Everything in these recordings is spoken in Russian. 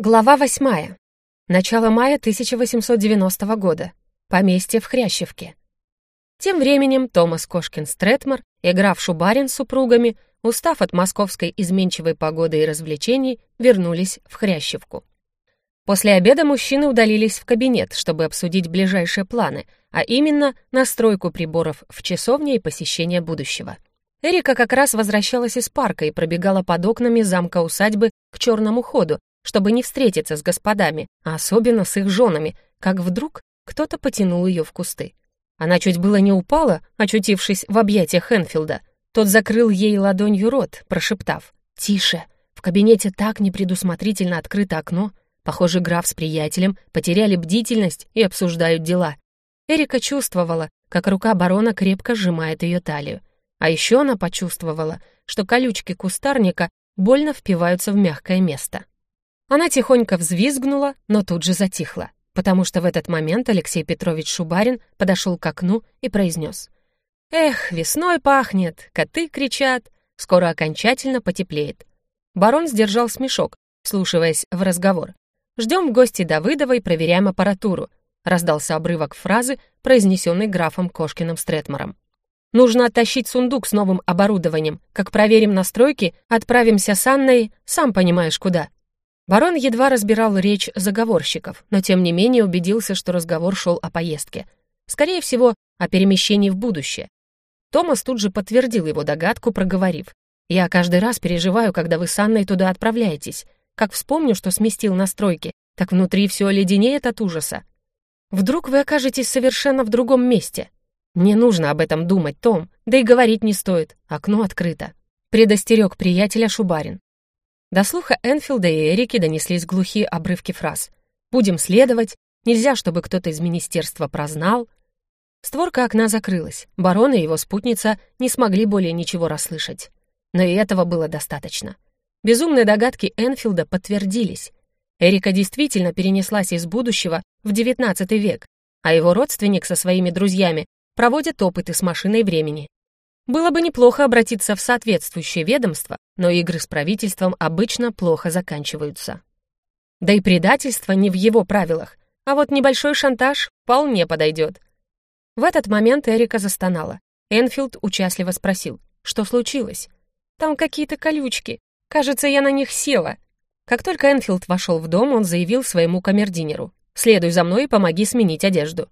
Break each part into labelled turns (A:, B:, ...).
A: Глава восьмая. Начало мая 1890 года. Поместье в Хрящевке. Тем временем Томас Кошкин-Стретмор и граф Шубарин с супругами, устав от московской изменчивой погоды и развлечений, вернулись в Хрящевку. После обеда мужчины удалились в кабинет, чтобы обсудить ближайшие планы, а именно настройку приборов в часовне и посещение будущего. Эрика как раз возвращалась из парка и пробегала под окнами замка-усадьбы к черному ходу, чтобы не встретиться с господами, а особенно с их женами, как вдруг кто-то потянул ее в кусты. Она чуть было не упала, очутившись в объятиях Энфилда. Тот закрыл ей ладонью рот, прошептав «Тише!» В кабинете так непредусмотрительно открыто окно. Похоже, граф с приятелем потеряли бдительность и обсуждают дела. Эрика чувствовала, как рука барона крепко сжимает ее талию. А еще она почувствовала, что колючки кустарника больно впиваются в мягкое место. Она тихонько взвизгнула, но тут же затихла, потому что в этот момент Алексей Петрович Шубарин подошел к окну и произнес. «Эх, весной пахнет, коты кричат, скоро окончательно потеплеет». Барон сдержал смешок, слушаясь в разговор. «Ждем в гости Давыдовой, проверяем аппаратуру», раздался обрывок фразы, произнесенной графом Кошкиным Стретмором. «Нужно оттащить сундук с новым оборудованием. Как проверим настройки, отправимся с Анной, сам понимаешь, куда». Барон едва разбирал речь заговорщиков, но тем не менее убедился, что разговор шел о поездке. Скорее всего, о перемещении в будущее. Томас тут же подтвердил его догадку, проговорив. «Я каждый раз переживаю, когда вы с Анной туда отправляетесь. Как вспомню, что сместил настройки, так внутри все леденеет от ужаса. Вдруг вы окажетесь совершенно в другом месте. Не нужно об этом думать, Том, да и говорить не стоит. Окно открыто». Предостерег приятеля Шубарин. До слуха Энфилда и Эрики донеслись глухие обрывки фраз. «Будем следовать», «Нельзя, чтобы кто-то из министерства прознал». Створка окна закрылась. Барон и его спутница не смогли более ничего расслышать. Но и этого было достаточно. Безумные догадки Энфилда подтвердились. Эрика действительно перенеслась из будущего в XIX век, а его родственник со своими друзьями проводит опыты с машиной времени. Было бы неплохо обратиться в соответствующее ведомство, но игры с правительством обычно плохо заканчиваются. Да и предательство не в его правилах, а вот небольшой шантаж вполне подойдет. В этот момент Эрика застонала. Энфилд участливо спросил, что случилось? «Там какие-то колючки. Кажется, я на них села». Как только Энфилд вошел в дом, он заявил своему камердинеру: «Следуй за мной и помоги сменить одежду».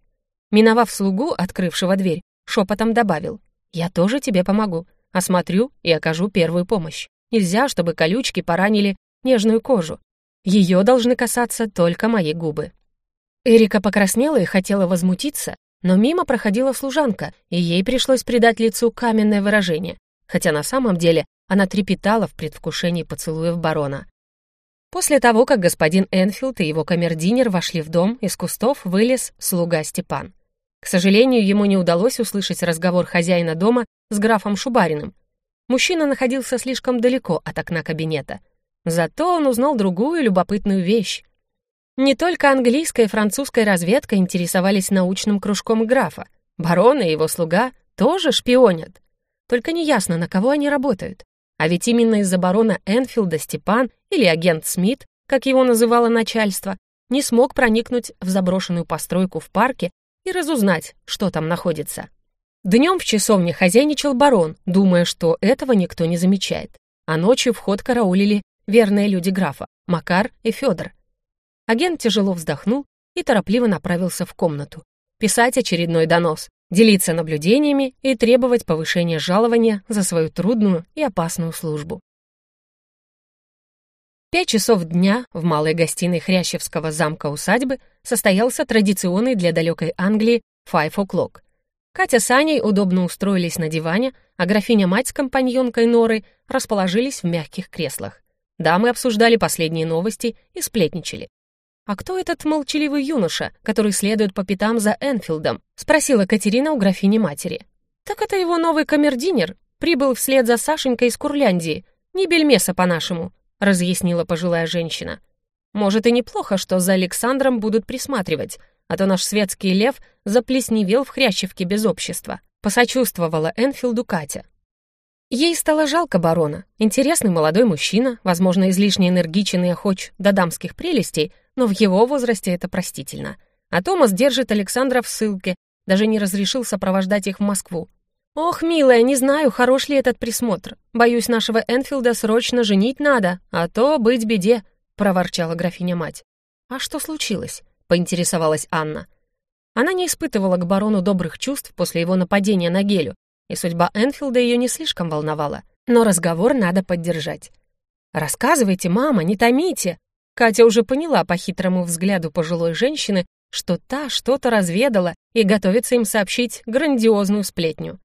A: Миновав слугу, открывшего дверь, шепотом добавил, я тоже тебе помогу. Осмотрю и окажу первую помощь. Нельзя, чтобы колючки поранили нежную кожу. Ее должны касаться только мои губы». Эрика покраснела и хотела возмутиться, но мимо проходила служанка, и ей пришлось придать лицу каменное выражение, хотя на самом деле она трепетала в предвкушении поцелуев барона. После того, как господин Энфилд и его камердинер вошли в дом, из кустов вылез слуга Степан. К сожалению, ему не удалось услышать разговор хозяина дома с графом Шубариным. Мужчина находился слишком далеко от окна кабинета. Зато он узнал другую любопытную вещь. Не только английская и французская разведка интересовались научным кружком графа. Барон и его слуга тоже шпионят. Только неясно, на кого они работают. А ведь именно из-за барона Энфилда Степан или агент Смит, как его называло начальство, не смог проникнуть в заброшенную постройку в парке и разузнать, что там находится. Днем в часовне хозяйничал барон, думая, что этого никто не замечает. А ночью вход караулили верные люди графа, Макар и Федор. Агент тяжело вздохнул и торопливо направился в комнату. Писать очередной донос, делиться наблюдениями и требовать повышения жалования за свою трудную и опасную службу. Пять часов дня в малой гостиной Хрящевского замка-усадьбы состоялся традиционный для далекой Англии «five o'clock». Катя с Аней удобно устроились на диване, а графиня-мать с компаньонкой Норой расположились в мягких креслах. Дамы обсуждали последние новости и сплетничали. «А кто этот молчаливый юноша, который следует по пятам за Энфилдом?» — спросила Катерина у графини-матери. «Так это его новый камердинер. Прибыл вслед за Сашенькой из Курляндии. Не бельмеса по-нашему. — разъяснила пожилая женщина. «Может, и неплохо, что за Александром будут присматривать, а то наш светский лев заплесневел в хрящевке без общества», — посочувствовала Энфилду Катя. Ей стало жалко барона. Интересный молодой мужчина, возможно, излишне энергичен и охоч до дамских прелестей, но в его возрасте это простительно. А Томас держит Александра в ссылке, даже не разрешил сопровождать их в Москву. «Ох, милая, не знаю, хорош ли этот присмотр. Боюсь, нашего Энфилда срочно женить надо, а то быть беде», — проворчала графиня-мать. «А что случилось?» — поинтересовалась Анна. Она не испытывала к барону добрых чувств после его нападения на Гелю, и судьба Энфилда ее не слишком волновала, но разговор надо поддержать. «Рассказывайте, мама, не томите!» Катя уже поняла по хитрому взгляду пожилой женщины, что та что-то разведала и готовится им сообщить грандиозную сплетню.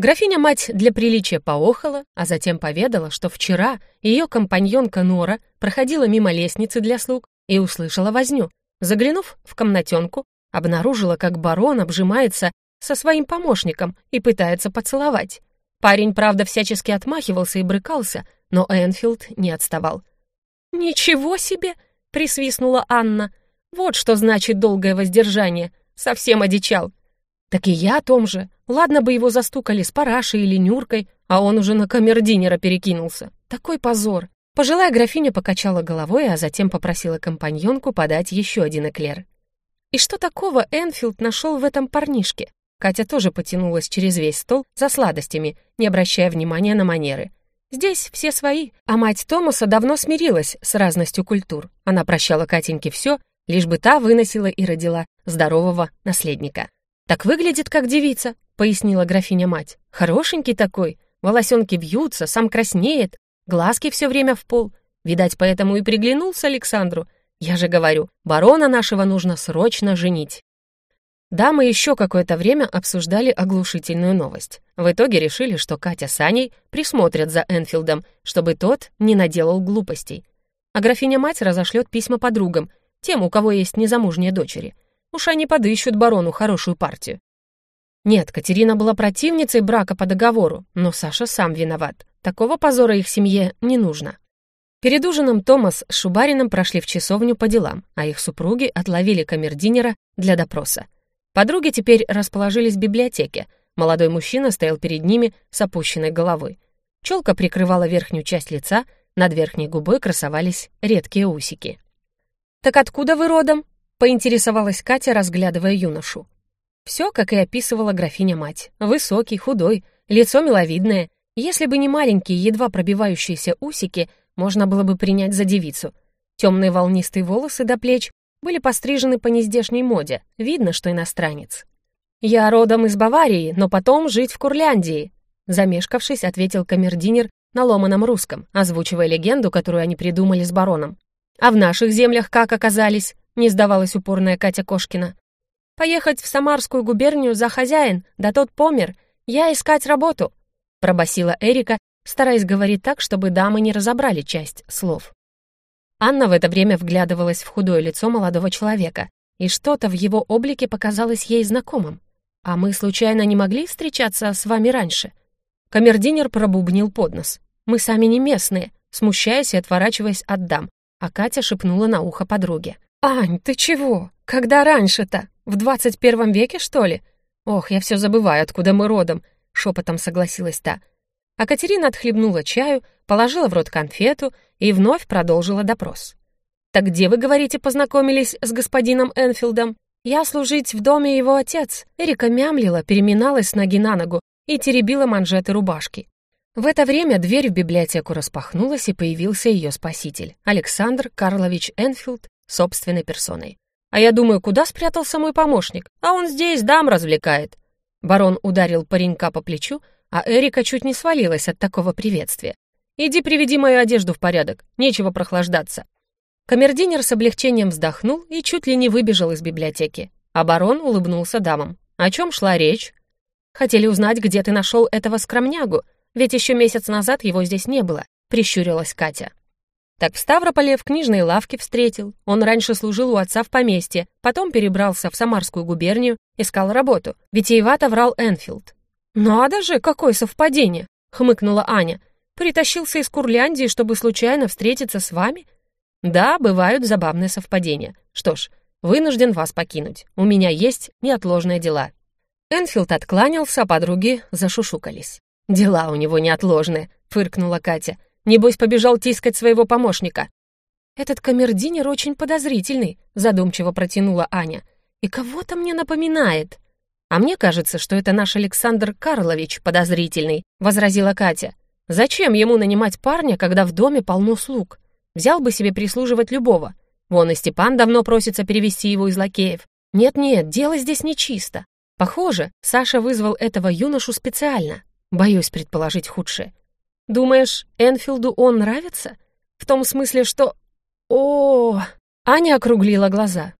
A: Графиня-мать для приличия поохала, а затем поведала, что вчера ее компаньонка Нора проходила мимо лестницы для слуг и услышала возню. Заглянув в комнатенку, обнаружила, как барон обжимается со своим помощником и пытается поцеловать. Парень, правда, всячески отмахивался и брыкался, но Энфилд не отставал. «Ничего себе!» — присвистнула Анна. «Вот что значит долгое воздержание. Совсем одичал». «Так и я о том же. Ладно бы его застукали с парашей или Нюркой, а он уже на камердинера перекинулся. Такой позор!» Пожилая графиня покачала головой, а затем попросила компаньонку подать еще один эклер. И что такого Энфилд нашел в этом парнишке? Катя тоже потянулась через весь стол за сладостями, не обращая внимания на манеры. Здесь все свои, а мать Томаса давно смирилась с разностью культур. Она прощала Катеньке все, лишь бы та выносила и родила здорового наследника. «Так выглядит, как девица», — пояснила графиня-мать. «Хорошенький такой, волосенки вьются, сам краснеет, глазки все время в пол. Видать, поэтому и приглянулся Александру. Я же говорю, барона нашего нужно срочно женить». Дамы еще какое-то время обсуждали оглушительную новость. В итоге решили, что Катя с Аней присмотрят за Энфилдом, чтобы тот не наделал глупостей. А графиня-мать разошлет письма подругам, тем, у кого есть незамужние дочери. Уж они подыщут барону хорошую партию. Нет, Катерина была противницей брака по договору, но Саша сам виноват. Такого позора их семье не нужно. Перед ужином Томас с Шубариным прошли в часовню по делам, а их супруги отловили камердинера для допроса. Подруги теперь расположились в библиотеке. Молодой мужчина стоял перед ними с опущенной головой. Челка прикрывала верхнюю часть лица, над верхней губой красовались редкие усики. «Так откуда вы родом?» — поинтересовалась Катя, разглядывая юношу. Все, как и описывала графиня-мать. Высокий, худой, лицо миловидное. Если бы не маленькие, едва пробивающиеся усики, можно было бы принять за девицу. Темные волнистые волосы до плеч были пострижены по нездешней моде, видно, что иностранец. «Я родом из Баварии, но потом жить в Курляндии», замешкавшись, ответил камердинер на ломаном русском, озвучивая легенду, которую они придумали с бароном. «А в наших землях как оказались?» не сдавалась упорная Катя Кошкина. «Поехать в Самарскую губернию за хозяин, да тот помер. Я искать работу», пробасила Эрика, стараясь говорить так, чтобы дамы не разобрали часть слов. Анна в это время вглядывалась в худое лицо молодого человека, и что-то в его облике показалось ей знакомым. «А мы, случайно, не могли встречаться с вами раньше?» Камердинер пробубнил под нос. «Мы сами не местные», смущаясь и отворачиваясь от дам, а Катя шепнула на ухо подруге. «Ань, ты чего? Когда раньше-то? В двадцать первом веке, что ли?» «Ох, я все забываю, откуда мы родом», — шепотом согласилась та. А Катерина отхлебнула чаю, положила в рот конфету и вновь продолжила допрос. «Так где, вы говорите, познакомились с господином Энфилдом?» «Я служить в доме его отец». Эрика мямлила, переминалась с ноги на ногу и теребила манжеты рубашки. В это время дверь в библиотеку распахнулась, и появился ее спаситель, Александр Карлович Энфилд, собственной персоной. «А я думаю, куда спрятался мой помощник? А он здесь дам развлекает». Барон ударил паренька по плечу, а Эрика чуть не свалилась от такого приветствия. «Иди приведи мою одежду в порядок, нечего прохлаждаться». Камердинер с облегчением вздохнул и чуть ли не выбежал из библиотеки. А барон улыбнулся дамам. О чем шла речь? «Хотели узнать, где ты нашел этого скромнягу, ведь еще месяц назад его здесь не было», — прищурилась Катя. Так в Ставрополе в книжной лавке встретил. Он раньше служил у отца в поместье, потом перебрался в Самарскую губернию, искал работу. Витиевато врал Энфилд. «Надо же, какое совпадение!» — хмыкнула Аня. «Притащился из Курляндии, чтобы случайно встретиться с вами?» «Да, бывают забавные совпадения. Что ж, вынужден вас покинуть. У меня есть неотложные дела». Энфилд откланялся, а подруги зашушукались. «Дела у него неотложные», — фыркнула Катя. «Небось, побежал тискать своего помощника». «Этот камердинер очень подозрительный», — задумчиво протянула Аня. «И кого-то мне напоминает». «А мне кажется, что это наш Александр Карлович подозрительный», — возразила Катя. «Зачем ему нанимать парня, когда в доме полно слуг? Взял бы себе прислуживать любого. Вон и Степан давно просится перевести его из лакеев. Нет-нет, дело здесь нечисто. Похоже, Саша вызвал этого юношу специально. Боюсь предположить худшее. Думаешь, Энфилду он нравится? В том смысле, что... О, Аня округлила глаза.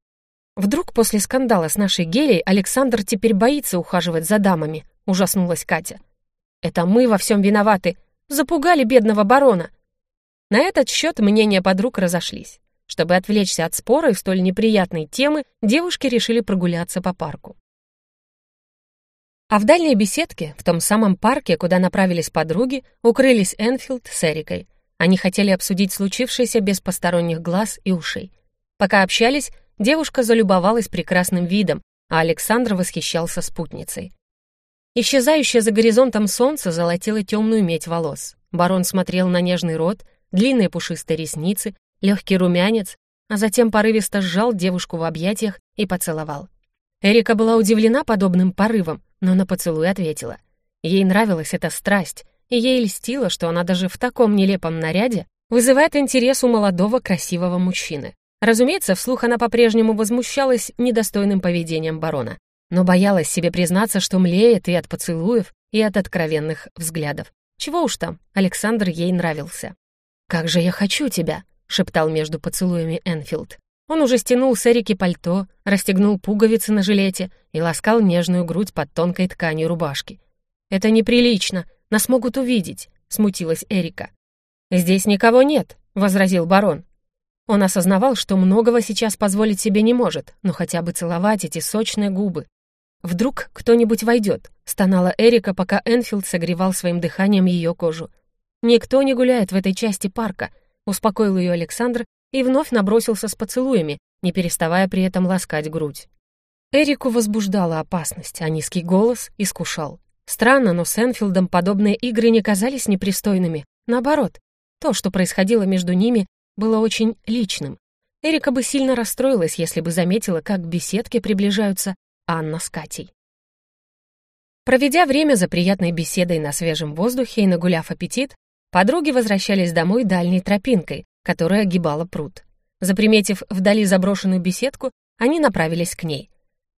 A: Вдруг после скандала с нашей гелей Александр теперь боится ухаживать за дамами, ужаснулась Катя. Это мы во всем виноваты. Запугали бедного барона. На этот счет мнения подруг разошлись. Чтобы отвлечься от спора и столь неприятной темы, девушки решили прогуляться по парку. А в дальней беседке, в том самом парке, куда направились подруги, укрылись Энфилд с Эрикой. Они хотели обсудить случившееся без посторонних глаз и ушей. Пока общались, девушка залюбовалась прекрасным видом, а Александр восхищался спутницей. Исчезающее за горизонтом солнце золотило темную медь волос. Барон смотрел на нежный рот, длинные пушистые ресницы, легкий румянец, а затем порывисто сжал девушку в объятиях и поцеловал. Эрика была удивлена подобным порывом, но на поцелуй ответила. Ей нравилась эта страсть, и ей льстило, что она даже в таком нелепом наряде вызывает интерес у молодого красивого мужчины. Разумеется, вслух она по-прежнему возмущалась недостойным поведением барона, но боялась себе признаться, что млеет и от поцелуев, и от откровенных взглядов. Чего уж там, Александр ей нравился. «Как же я хочу тебя!» шептал между поцелуями Энфилд. Он уже стянул с Эрики пальто, расстегнул пуговицы на жилете и ласкал нежную грудь под тонкой тканью рубашки. «Это неприлично, нас могут увидеть», — смутилась Эрика. «Здесь никого нет», — возразил барон. Он осознавал, что многого сейчас позволить себе не может, но хотя бы целовать эти сочные губы. «Вдруг кто-нибудь войдет», — стонала Эрика, пока Энфилд согревал своим дыханием ее кожу. «Никто не гуляет в этой части парка, Успокоил ее Александр и вновь набросился с поцелуями, не переставая при этом ласкать грудь. Эрику возбуждала опасность, а низкий голос искушал. Странно, но с Энфилдом подобные игры не казались непристойными. Наоборот, то, что происходило между ними, было очень личным. Эрика бы сильно расстроилась, если бы заметила, как к беседке приближаются Анна с Катей. Проведя время за приятной беседой на свежем воздухе и нагуляв аппетит, Подруги возвращались домой дальней тропинкой, которая огибала пруд. Заприметив вдали заброшенную беседку, они направились к ней.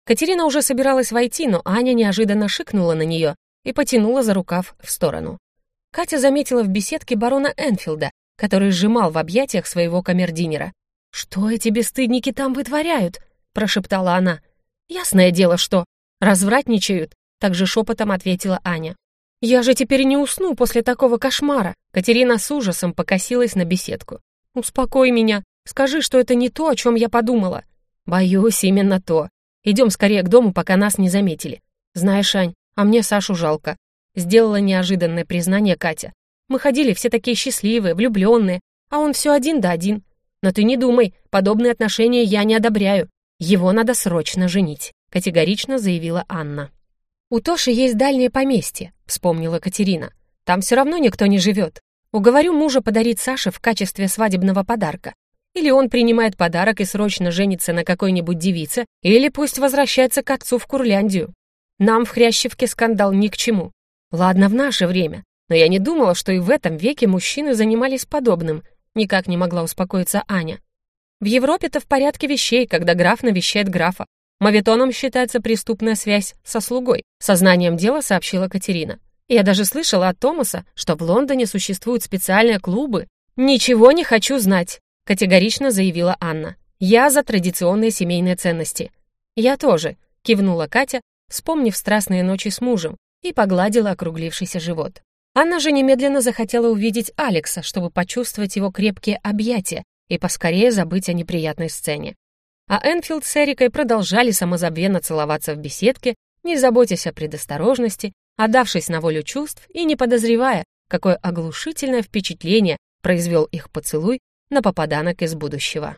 A: Катерина уже собиралась войти, но Аня неожиданно шикнула на нее и потянула за рукав в сторону. Катя заметила в беседке барона Энфилда, который сжимал в объятиях своего камердинера. «Что эти бесстыдники там вытворяют?» — прошептала она. «Ясное дело, что. Развратничают», — также шепотом ответила Аня. «Я же теперь не усну после такого кошмара!» Катерина с ужасом покосилась на беседку. «Успокой меня. Скажи, что это не то, о чем я подумала». «Боюсь, именно то. Идем скорее к дому, пока нас не заметили. Знаешь, Ань, а мне Сашу жалко». Сделала неожиданное признание Катя. «Мы ходили все такие счастливые, влюбленные, а он все один да один. Но ты не думай, подобные отношения я не одобряю. Его надо срочно женить», — категорично заявила Анна. «У Тоши есть дальнее поместье», — вспомнила Катерина. «Там все равно никто не живет. Уговорю мужа подарить Саше в качестве свадебного подарка. Или он принимает подарок и срочно женится на какой-нибудь девице, или пусть возвращается к отцу в Курляндию. Нам в Хрящевке скандал ни к чему. Ладно, в наше время, но я не думала, что и в этом веке мужчины занимались подобным. Никак не могла успокоиться Аня. В Европе-то в порядке вещей, когда граф навещает графа. Мавитоном считается преступная связь со слугой, сознанием дела сообщила Катерина. Я даже слышала от Томаса, что в Лондоне существуют специальные клубы. «Ничего не хочу знать», — категорично заявила Анна. «Я за традиционные семейные ценности». «Я тоже», — кивнула Катя, вспомнив страстные ночи с мужем, и погладила округлившийся живот. Анна же немедленно захотела увидеть Алекса, чтобы почувствовать его крепкие объятия и поскорее забыть о неприятной сцене а Энфилд с Эрикой продолжали самозабвенно целоваться в беседке, не заботясь о предосторожности, отдавшись на волю чувств и не подозревая, какое оглушительное впечатление произвел их поцелуй на попаданок из будущего.